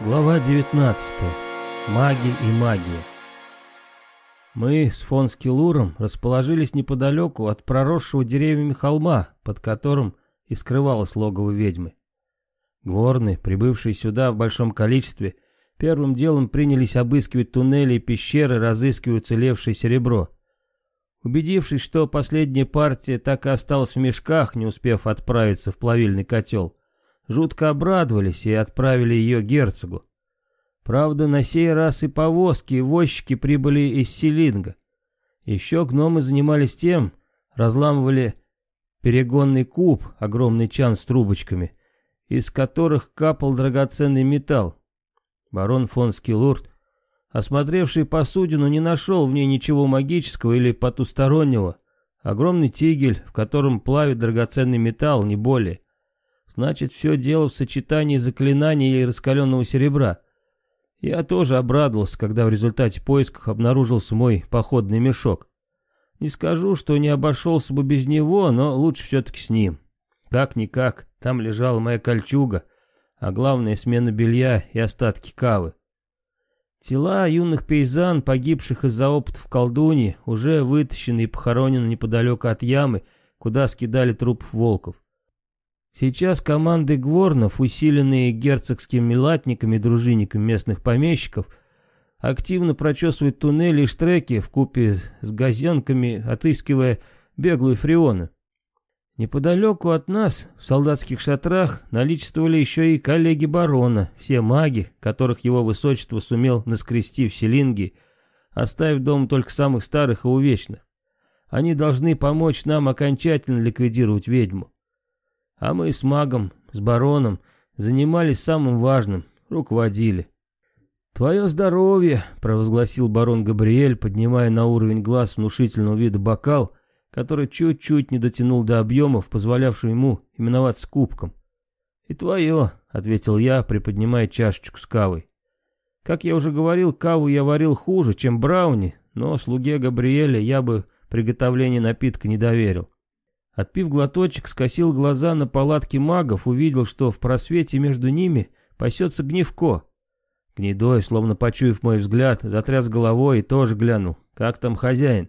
Глава 19. Маги и магия. Мы с фон Скилуром расположились неподалеку от проросшего деревьями холма, под которым и скрывалось логово ведьмы. Гворны, прибывшие сюда в большом количестве, первым делом принялись обыскивать туннели и пещеры, разыскивая уцелевшее серебро. Убедившись, что последняя партия так и осталась в мешках, не успев отправиться в плавильный котел, жутко обрадовались и отправили ее герцогу. Правда, на сей раз и повозки, и возчики прибыли из Селинга. Еще гномы занимались тем, разламывали перегонный куб, огромный чан с трубочками, из которых капал драгоценный металл. Барон фон Скилурт, осмотревший посудину, не нашел в ней ничего магического или потустороннего. Огромный тигель, в котором плавит драгоценный металл, не более. Значит, все дело в сочетании заклинаний и раскаленного серебра. Я тоже обрадовался, когда в результате поисков обнаружился мой походный мешок. Не скажу, что не обошелся бы без него, но лучше все-таки с ним. Как-никак, там лежала моя кольчуга, а главное смена белья и остатки кавы. Тела юных пейзан, погибших из-за опытов колдуни, уже вытащены и похоронены неподалеку от ямы, куда скидали трупов волков. Сейчас команды гворнов, усиленные герцогскими латниками и дружинниками местных помещиков, активно прочесывают туннели и штреки купе с газенками, отыскивая беглую фреону. Неподалеку от нас, в солдатских шатрах, наличествовали еще и коллеги барона, все маги, которых его высочество сумел наскрести в Селинге, оставив дом только самых старых и увечных. Они должны помочь нам окончательно ликвидировать ведьму. А мы с магом, с бароном занимались самым важным, руководили. «Твое здоровье!» — провозгласил барон Габриэль, поднимая на уровень глаз внушительного вида бокал, который чуть-чуть не дотянул до объемов, позволявшего ему именоваться кубком. «И твое!» — ответил я, приподнимая чашечку с кавой. Как я уже говорил, каву я варил хуже, чем брауни, но слуге Габриэля я бы приготовление напитка не доверил. Отпив глоточек, скосил глаза на палатки магов, увидел, что в просвете между ними пасется гневко. Гнедой, словно почуяв мой взгляд, затряс головой и тоже глянул. «Как там хозяин?»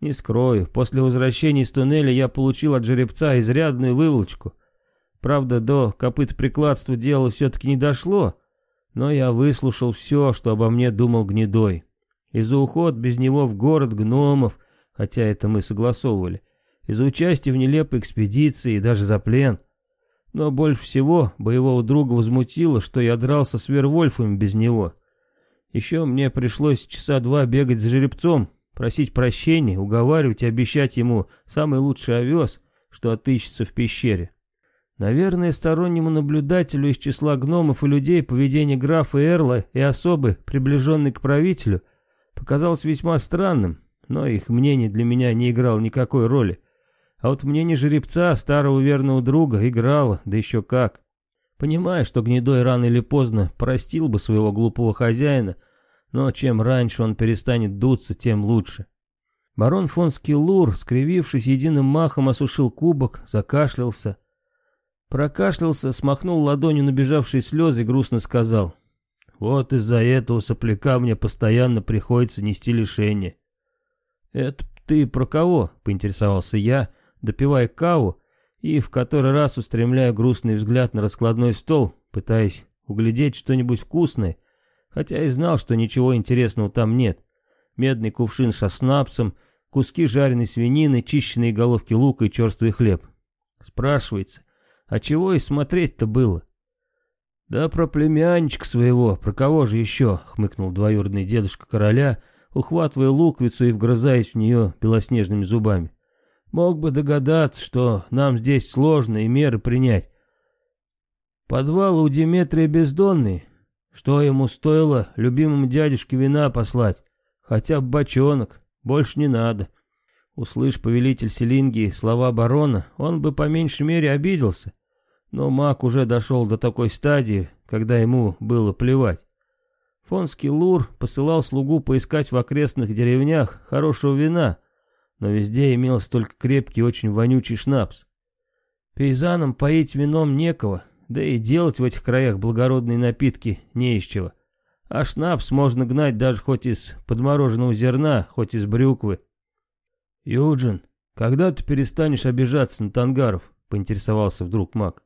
Не скрою, после возвращения из туннеля я получил от жеребца изрядную выволочку. Правда, до копыт прикладства дело все-таки не дошло, но я выслушал все, что обо мне думал Гнедой. И за уход без него в город гномов, хотя это мы согласовывали, из-за участия в нелепой экспедиции и даже за плен. Но больше всего боевого друга возмутило, что я дрался с Вервольфом без него. Еще мне пришлось часа два бегать за жеребцом, просить прощения, уговаривать и обещать ему самый лучший овес, что отыщется в пещере. Наверное, стороннему наблюдателю из числа гномов и людей поведение графа Эрла и особы, приближенной к правителю, показалось весьма странным, но их мнение для меня не играло никакой роли. А вот мнение жеребца, старого верного друга, играло, да еще как. Понимая, что гнедой рано или поздно простил бы своего глупого хозяина, но чем раньше он перестанет дуться, тем лучше. Барон фон Скиллур, скривившись единым махом, осушил кубок, закашлялся. Прокашлялся, смахнул ладонью набежавшие слезы и грустно сказал. «Вот из-за этого сопляка мне постоянно приходится нести лишение». «Это ты про кого?» — поинтересовался я, допивая каву и в который раз устремляя грустный взгляд на раскладной стол, пытаясь углядеть что-нибудь вкусное, хотя и знал, что ничего интересного там нет. Медный кувшин со снапсом, куски жареной свинины, чищенные головки лука и черствый хлеб. Спрашивается, а чего и смотреть-то было? «Да про племянничка своего, про кого же еще?» — хмыкнул двоюродный дедушка короля, ухватывая луковицу и вгрызаясь в нее белоснежными зубами. Мог бы догадаться, что нам здесь сложно и меры принять. Подвал у Диметрия бездонный. Что ему стоило любимому дядюшке вина послать? Хотя бы бочонок, больше не надо. Услышь повелитель Селингии слова барона, он бы по меньшей мере обиделся. Но маг уже дошел до такой стадии, когда ему было плевать. Фонский Лур посылал слугу поискать в окрестных деревнях хорошего вина — но везде имелся только крепкий, очень вонючий шнапс. Пейзанам поить вином некого, да и делать в этих краях благородные напитки не из чего. А шнапс можно гнать даже хоть из подмороженного зерна, хоть из брюквы. Юджин, когда ты перестанешь обижаться на тангаров? Поинтересовался вдруг маг.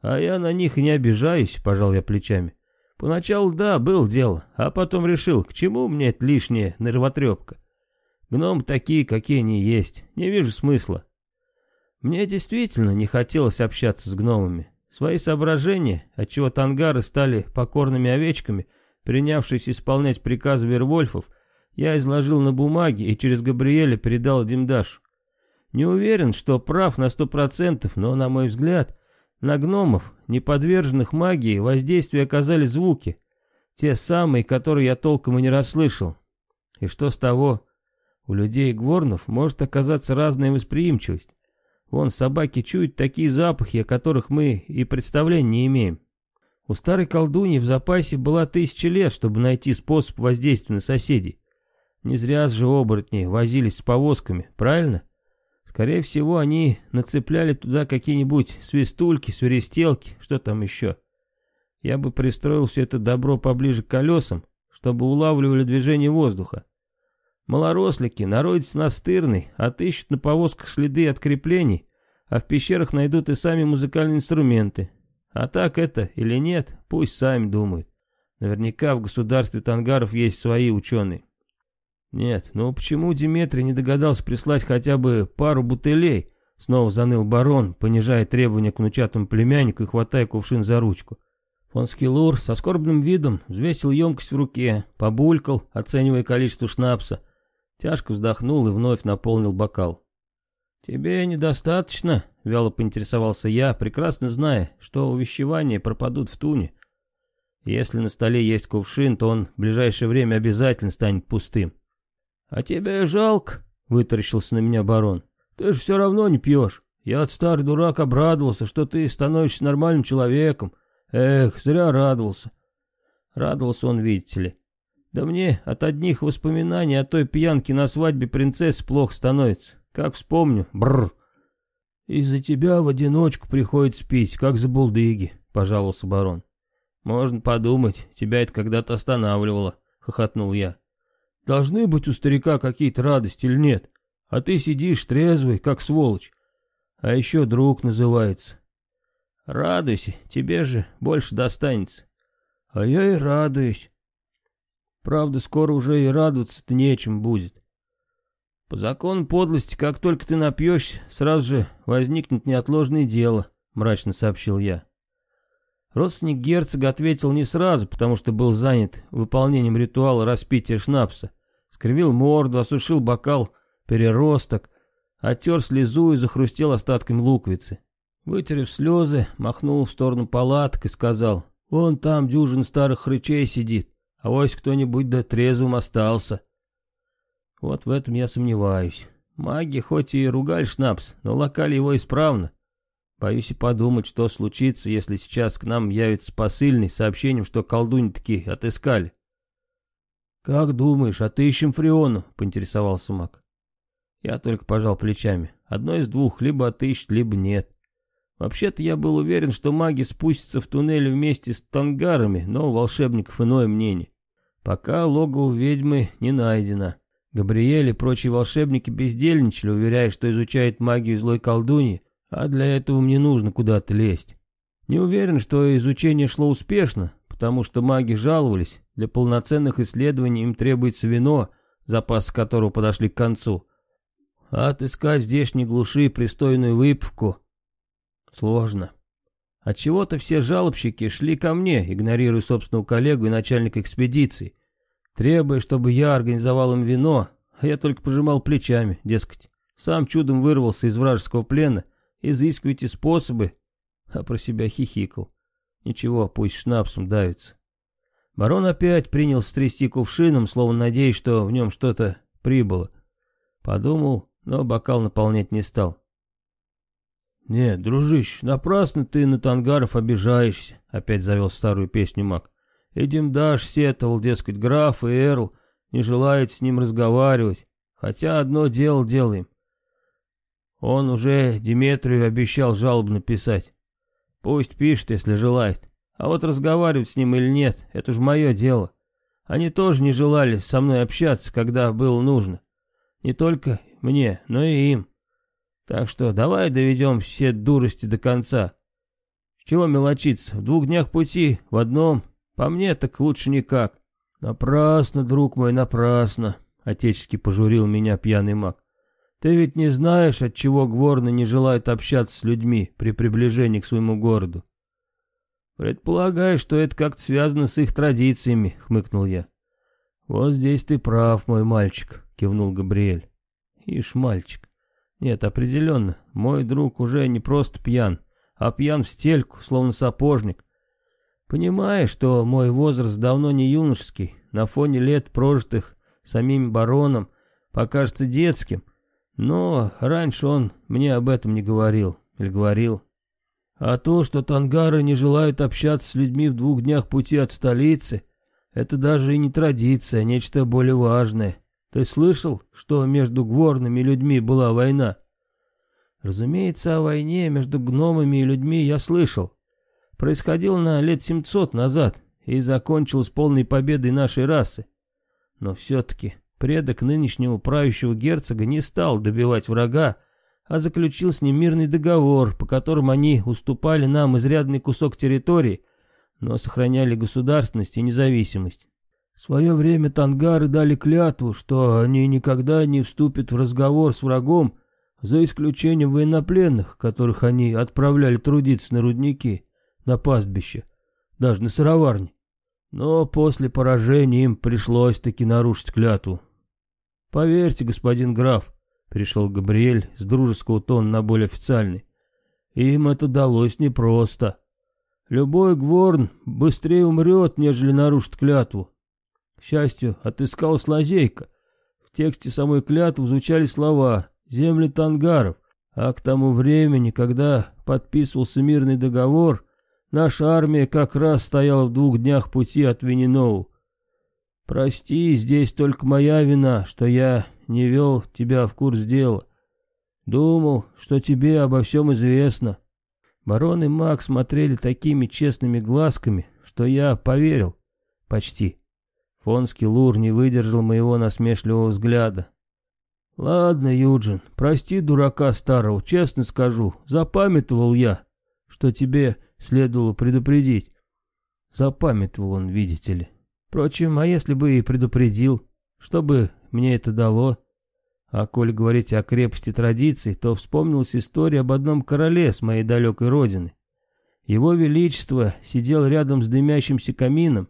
А я на них и не обижаюсь, пожал я плечами. Поначалу, да, был дело, а потом решил, к чему мне это лишняя нервотрепка. Гном такие, какие они есть, не вижу смысла. Мне действительно не хотелось общаться с гномами. Свои соображения, отчего тангары стали покорными овечками — Принявшись исполнять приказы Вервольфов, я изложил на бумаге и через Габриэля передал Димдашу. Не уверен, что прав на сто процентов, но, на мой взгляд, на гномов, не подверженных магии, воздействие оказали звуки. Те самые, которые я толком и не расслышал. И что с того? У людей гворнов может оказаться разная восприимчивость. Вон собаки чуют такие запахи, о которых мы и представления не имеем. У старой колдуньи в запасе была тысяча лет, чтобы найти способ воздействия на соседей. Не зря же оборотни возились с повозками, правильно? Скорее всего, они нацепляли туда какие-нибудь свистульки, свиристелки, что там еще. Я бы пристроил все это добро поближе к колесам, чтобы улавливали движение воздуха. Малорослики, народец настырный, отыщут на повозках следы от креплений, а в пещерах найдут и сами музыкальные инструменты, а так это или нет, пусть сами думают. Наверняка в государстве тангаров есть свои ученые. Нет, ну почему Диметрий не догадался прислать хотя бы пару бутылей? Снова заныл барон, понижая требования к внучатому племяннику и хватая кувшин за ручку. Фон Скилур со скорбным видом взвесил емкость в руке, побулькал, оценивая количество шнапса, тяжко вздохнул и вновь наполнил бокал. «Тебе недостаточно?» — вяло поинтересовался я, прекрасно зная, что увещевания пропадут в туне. Если на столе есть кувшин, то он в ближайшее время обязательно станет пустым. «А тебе жалко?» — вытаращился на меня барон. «Ты же все равно не пьешь. Я от старый дурак обрадовался, что ты становишься нормальным человеком. Эх, зря радовался». Радовался он, видите ли. Да мне от одних воспоминаний о той пьянке на свадьбе принцессы плохо становится. Как вспомню, бррр. Из-за тебя в одиночку приходится пить, как за булдыги, пожаловался барон. Можно подумать, тебя это когда-то останавливало, хохотнул я. Должны быть у старика какие-то радости или нет? А ты сидишь трезвый, как сволочь. А еще друг называется. Радуйся, тебе же больше достанется. А я и радуюсь. Правда, скоро уже и радоваться-то нечем будет. По закону подлости, как только ты напьешься, сразу же возникнет неотложное дело, мрачно сообщил я. Родственник герцога ответил не сразу, потому что был занят выполнением ритуала распития шнапса. Скривил морду, осушил бокал переросток, оттер слезу и захрустел остатками луковицы. Вытерев слезы, махнул в сторону палаток и сказал, «Вон там дюжин старых хрычей сидит, а вось кто-нибудь да трезвым остался». Вот в этом я сомневаюсь. Маги хоть и ругали Шнапс, но локали его исправно. Боюсь и подумать, что случится, если сейчас к нам явится посыльный с сообщением, что колдуньи таки отыскали. «Как думаешь, отыщем Фриону?» — поинтересовался маг. Я только пожал плечами. Одно из двух, либо отыщет, либо нет. Вообще-то я был уверен, что маги спустятся в туннель вместе с тангарами, но у волшебников иное мнение. Пока логово ведьмы не найдено. Габриэль и прочие волшебники бездельничали, уверяя, что изучают магию злой колдуньи, а для этого мне нужно куда-то лезть. Не уверен, что изучение шло успешно, потому что маги жаловались, для полноценных исследований им требуется вино, запасы которого подошли к концу. А отыскать в здешней глуши пристойную выпивку сложно. Отчего-то все жалобщики шли ко мне, игнорируя собственного коллегу и начальника экспедиции, требуя, чтобы я организовал им вино, а я только пожимал плечами, дескать, сам чудом вырвался из вражеского плена, изыскивайте способы, а про себя хихикал. Ничего, пусть шнапсом давится. Барон опять принял стрясти кувшином, словно надеясь, что в нем что-то прибыло. Подумал, но бокал наполнять не стал. «Нет, дружище, напрасно ты на тангаров обижаешься», — опять завел старую песню маг. Эдим Даш сетовал, дескать, граф и Эрл не желают с ним разговаривать, хотя одно дело делаем. Он уже Диметрию обещал жалобу написать. Пусть пишет, если желает. А вот разговаривать с ним или нет, это же мое дело. Они тоже не желали со мной общаться, когда было нужно. Не только мне, но и им. Так что давай доведем все дурости до конца. Чего мелочиться, в двух днях пути, в одном, по мне так лучше никак. Напрасно, друг мой, напрасно, отечески пожурил меня пьяный маг. Ты ведь не знаешь, от чего гворны не желают общаться с людьми при приближении к своему городу. Предполагаю, что это как-то связано с их традициями, хмыкнул я. Вот здесь ты прав, мой мальчик, кивнул Габриэль. Ишь, мальчик. Нет, определенно, мой друг уже не просто пьян, а пьян в стельку, словно сапожник. Понимая, что мой возраст давно не юношеский, на фоне лет, прожитых самим бароном, покажется детским, но раньше он мне об этом не говорил, или говорил. А то, что тангары не желают общаться с людьми в двух днях пути от столицы, это даже и не традиция, а нечто более важное. Ты слышал, что между гворными людьми была война? Разумеется, о войне между гномами и людьми я слышал. Происходило на лет 700 назад и закончилось полной победой нашей расы. Но все-таки предок нынешнего правящего герцога не стал добивать врага, а заключил с ним мирный договор, по которому они уступали нам изрядный кусок территории, но сохраняли государственность и независимость. В свое время тангары дали клятву, что они никогда не вступят в разговор с врагом, за исключением военнопленных, которых они отправляли трудиться на рудники, на пастбище, даже на сыроварне. Но после поражения им пришлось таки нарушить клятву. «Поверьте, господин граф», — пришел Габриэль с дружеского тона на более официальный, — «им это далось непросто. Любой гворн быстрее умрет, нежели нарушит клятву. К счастью, отыскалась лазейка. В тексте самой клятвы звучали слова «земли тангаров», а к тому времени, когда подписывался мирный договор, наша армия как раз стояла в двух днях пути от Виненоу. Прости, здесь только моя вина, что я не вел тебя в курс дела. Думал, что тебе обо всем известно. Барон и маг смотрели такими честными глазками, что я поверил. Почти. Фонский лур не выдержал моего насмешливого взгляда. «Ладно, Юджин, прости дурака старого, честно скажу, запамятовал я, что тебе следовало предупредить». Запамятовал он, видите ли. Впрочем, а если бы и предупредил, что бы мне это дало? А коль говорить о крепости традиций, то вспомнилась история об одном короле с моей далекой родины. Его Величество сидел рядом с дымящимся камином,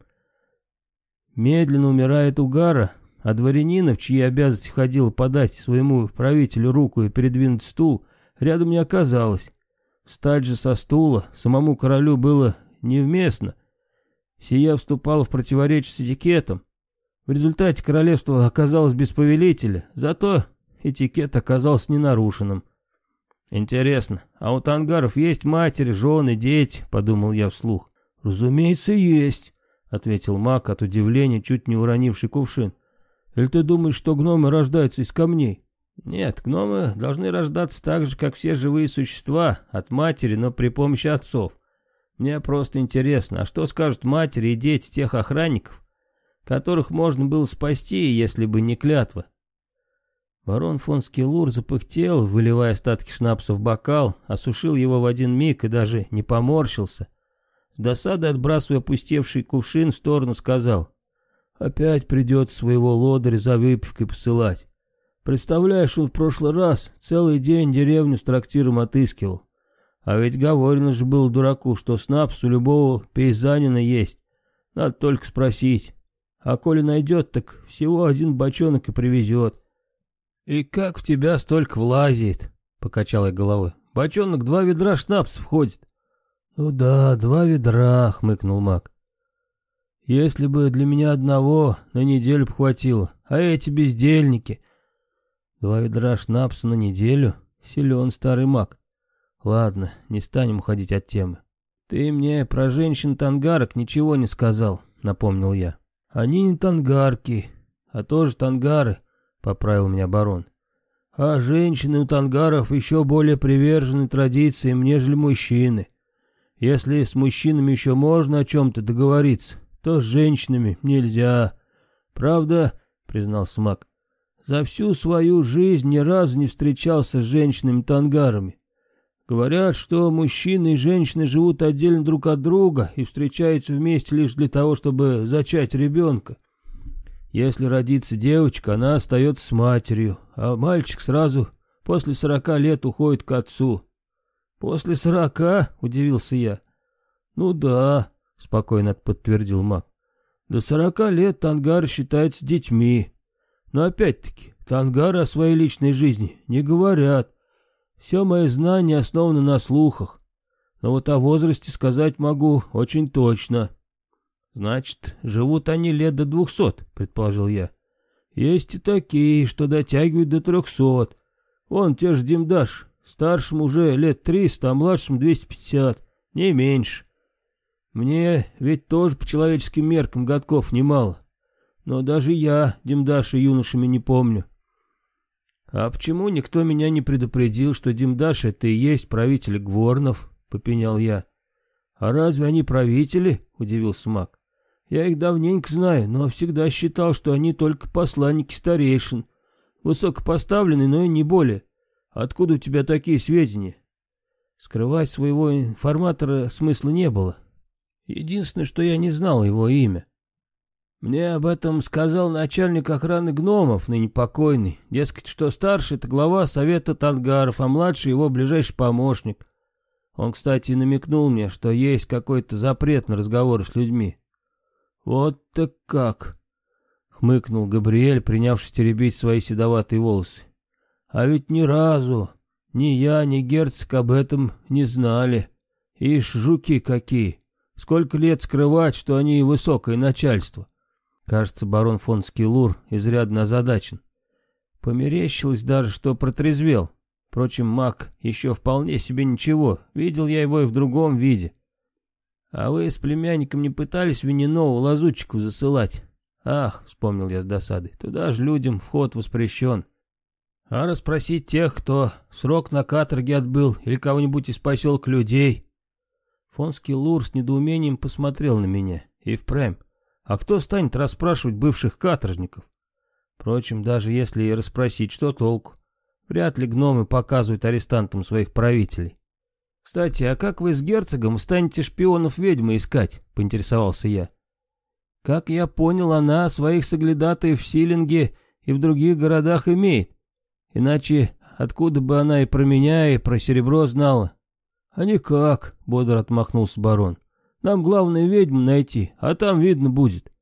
медленно умирает угара, а дворянина, в чьи обязанности входило подать своему правителю руку и передвинуть стул, рядом не оказалось. Встать же со стула самому королю было невместно, Сия вступала в противоречие с этикетом. В результате королевство оказалось без повелителя, зато этикет оказался ненарушенным. «Интересно, а у тангаров есть матери, жены, дети?» — подумал я вслух. «Разумеется, есть», — ответил маг от удивления, чуть не уронивший кувшин. «Или ты думаешь, что гномы рождаются из камней?» «Нет, гномы должны рождаться так же, как все живые существа, от матери, но при помощи отцов. Мне просто интересно, а что скажут матери и дети тех охранников, которых можно было спасти, если бы не клятва? Барон фон Скиллур запыхтел, выливая остатки шнапса в бокал, осушил его в один миг и даже не поморщился. С досадой отбрасывая опустевший кувшин в сторону, сказал, «Опять придется своего лодыря за выпивкой посылать. Представляешь, он в прошлый раз целый день деревню с трактиром отыскивал. А ведь говорено же было дураку, что снапс у любого пейзанина есть. Надо только спросить. А коли найдет, так всего один бочонок и привезет. И как в тебя столько влазит? Покачал я головой. Бочонок два ведра шнапса входит. Ну да, два ведра, хмыкнул маг. Если бы для меня одного на неделю б хватило, а эти бездельники... Два ведра шнапса на неделю? Силен старый маг. Ладно, не станем уходить от темы. Ты мне про женщин-тангарок ничего не сказал, напомнил я. Они не тангарки, а тоже тангары, поправил меня барон. А женщины у тангаров еще более привержены традициям, нежели мужчины. Если с мужчинами еще можно о чем-то договориться, то с женщинами нельзя. Правда, признался Мак, за всю свою жизнь ни разу не встречался с женщинами-тангарами. Говорят, что мужчины и женщины живут отдельно друг от друга и встречаются вместе лишь для того, чтобы зачать ребенка. Если родится девочка, она остается с матерью, а мальчик сразу после сорока лет уходит к отцу. «После сорока?» — удивился я. «Ну да», — спокойно подтвердил маг. «До сорока лет тангары считаются детьми. Но опять-таки, тангары о своей личной жизни не говорят. Все мои знания основаны на слухах. Но вот о возрасте сказать могу очень точно. Значит, живут они лет до двухсот, предположил я. Есть и такие, что дотягивают до трехсот. Вон те же Димдаш, старшим уже лет триста, а младшим двести пятьдесят, не меньше. Мне ведь тоже по человеческим меркам годков немало. Но даже я Димдаша юношами не помню. «А почему никто меня не предупредил, что Димдаш это и есть правитель Гворнов?» — попенял я. «А разве они правители?» — удивился маг. «Я их давненько знаю, но всегда считал, что они только посланники старейшин. Высокопоставленные, но и не более. Откуда у тебя такие сведения?» Скрывать своего информатора смысла не было. Единственное, что я не знал его имя. Мне об этом сказал начальник охраны гномов, ныне покойный. Дескать, что старший — это глава совета тангаров, а младший — его ближайший помощник. Он, кстати, намекнул мне, что есть какой-то запрет на разговоры с людьми. «Вот так как!» — хмыкнул Габриэль, принявшись теребить свои седоватые волосы. «А ведь ни разу ни я, ни герцог об этом не знали. Ишь, жуки какие! Сколько лет скрывать, что они высокое начальство!» Кажется, барон фон Скилур изрядно озадачен. Померещилось даже, что протрезвел. Впрочем, маг еще вполне себе ничего. Видел я его и в другом виде. А вы с племянником не пытались Венинову лазутчику засылать? Ах, вспомнил я с досадой, туда же людям вход воспрещен. А расспросить тех, кто срок на каторге отбыл, или кого-нибудь из поселка людей. Фон Скилур с недоумением посмотрел на меня. И впрямь. А кто станет расспрашивать бывших каторжников? Впрочем, даже если и расспросить, что толку? Вряд ли гномы показывают арестантам своих правителей. «Кстати, а как вы с герцогом станете шпионов ведьмы искать?» — поинтересовался я. «Как я понял, она своих соглядатаев в Силинге и в других городах имеет. Иначе откуда бы она и про меня, и про серебро знала?» «А никак», — бодро отмахнулся барон. Нам главное ведьму найти, а там видно будет.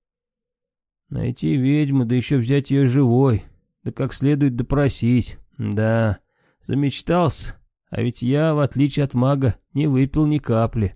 Найти ведьму, да еще взять ее живой, да как следует допросить. Да, замечтался, а ведь я, в отличие от мага, не выпил ни капли.